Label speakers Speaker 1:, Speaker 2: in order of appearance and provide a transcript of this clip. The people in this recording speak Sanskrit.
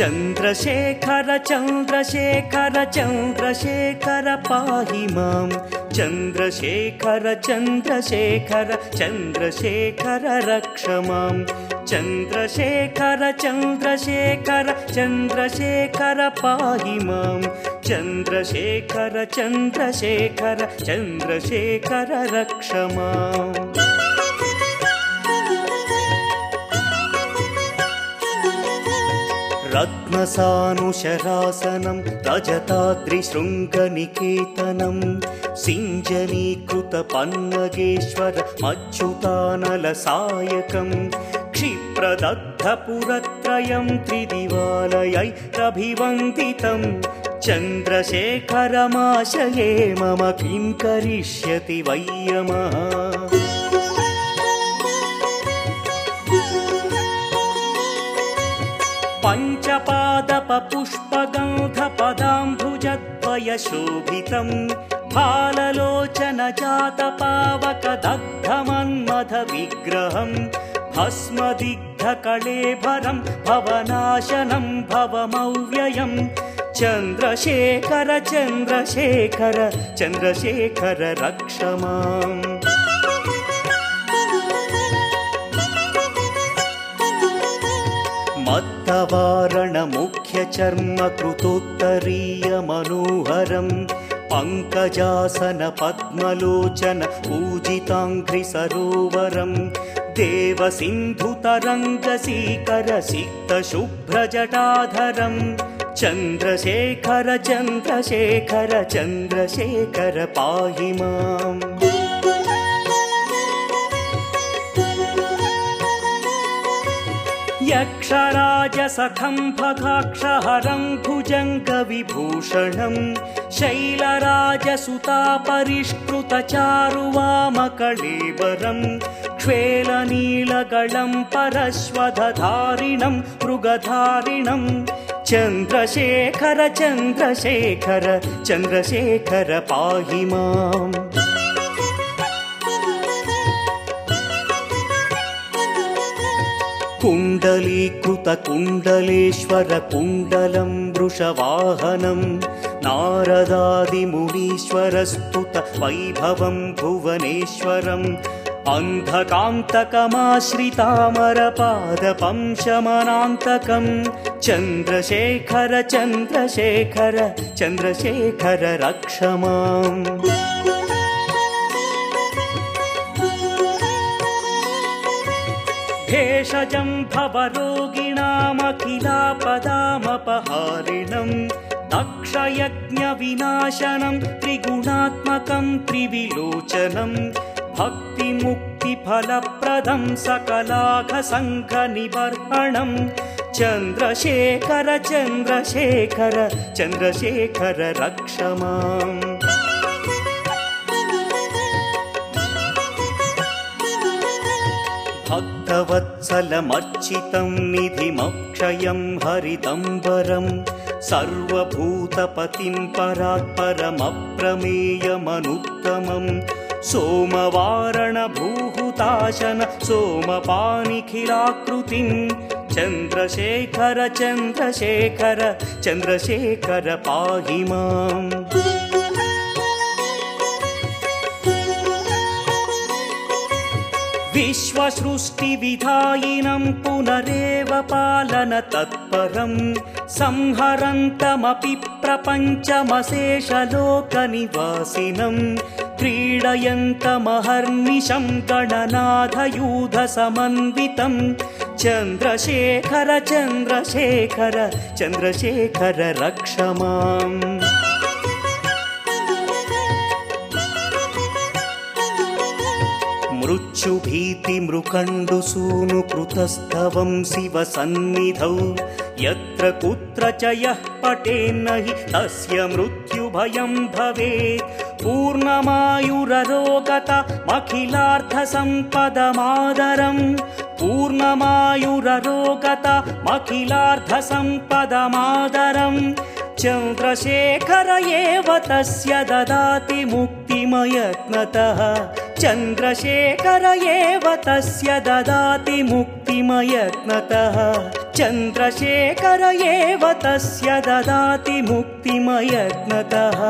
Speaker 1: चन्द्रशेखर चन्द्रशेखर चन्द्रशेखर पाहि मां चन्द्रशेखर चन्द्रशेखर चन्द्रशेखर रक्ष मां चन्द्रशेखर चन्द्रशेखर चन्द्रशेखर पाहि मां चन्द्रशेखर चन्द्रशेखर चन्द्रशेखर रक्ष माम् रत्नसानुशरासनं सिञ्जनीकृतपन्नगेश्वर मच्युतानलसायकम् क्षिप्रदग्धपुरत्रयं त्रिदिवालयैरभिवन्दितं चन्द्रशेखरमाशये मम किं करिष्यति वैयमः पञ्चपादपपुष्पगन्धपदाम्भुजद्वयशोभितम् फाललोचन जातपावकदग्धमन्मथविग्रहम् भस्मदिग्धकलेभरं भवनाशनं भवमव्ययम् चन्द्रशेखर चन्द्रशेखर चन्द्रशेखर रक्ष माम् मत्तवारणमुख्यचर्मकृतोत्तरीयमनोहरम् पङ्कजासन पद्मलोचन पूजिताङ्घ्रिसरोवरम् देवसिन्धुतरङ्गसीकरसिक्तशुभ्रजटाधरम् चन्द्रशेखर चन्द्रशेखर चन्द्रशेखर पाहि माम् यक्षराजसखं भगाक्षहरं भुजङ्गविभूषणम् शैलराजसुतापरिष्कृतचारुवामकळेबरम् क्ष्वेलनीलगळं परश्वधारिणं मृगधारिणम् चन्द्रशेखर चन्द्रशेखर चन्द्रशेखर पाहि माम् कुण्डलीकृतकुण्डलेश्वर कुण्डलं वृषवाहनं नारदादिमुनीश्वरस्तुत वैभवं भुवनेश्वरम् अन्धकान्तकमाश्रितामरपादपं शमनान्तकम् चन्द्रशेखर चन्द्रशेखर चन्द्रशेखर रक्ष माम् भेषजं भवरोगिणामखिलापदामपहारिणम् दक्षयज्ञविनाशनं त्रिगुणात्मकं त्रिविलोचनम् भक्तिमुक्तिफलप्रदं सकलाघसङ्घनिबर्हणम् चन्द्रशेखर चन्द्रशेखर चन्द्रशेखर रक्ष माम् भक्तवत्सलमर्चितं निधिमक्षयं हरिदम्बरम् सर्वभूतपतिं परात्परमप्रमेयमनुत्तमम् सोमवारणभूहुताशन सोमपानिखिलाकृतिम् चन्द्रशेखर चन्द्रशेखर चन्द्रशेखर पाहि माम् विश्वसृष्टिविधायिनं पुनरेव पालन तत्परम् संहरन्तमपि प्रपञ्चमशेषलोकनिवासिनम् क्रीडयन्तमहर्निशं गणनाथयूधसमन्वितम् चन्द्रशेखर चन्द्रशेखर चन्द्रशेखर रक्ष माम् मृत्युभीतिमृकण्डुसूनुकृतस्तवं शिवसन्निधौ यत्र कुत्र च यः पटेन्न हि तस्य मृत्युभयं भवेत्। पूर्णमायुररोगतमखिलार्थसम्पदमादरम् पूर्णमायुररोगतमखिलार्थसम्पदमादरम् चन्द्रशेखर एव तस्य ददाति मुक्तिमयत्नतः चन्द्रशेखर एव तस्य ददाति मुक्तिमयत्नतः। चन्द्रशेखर एव तस्य ददाति मुक्तिमयत्नतः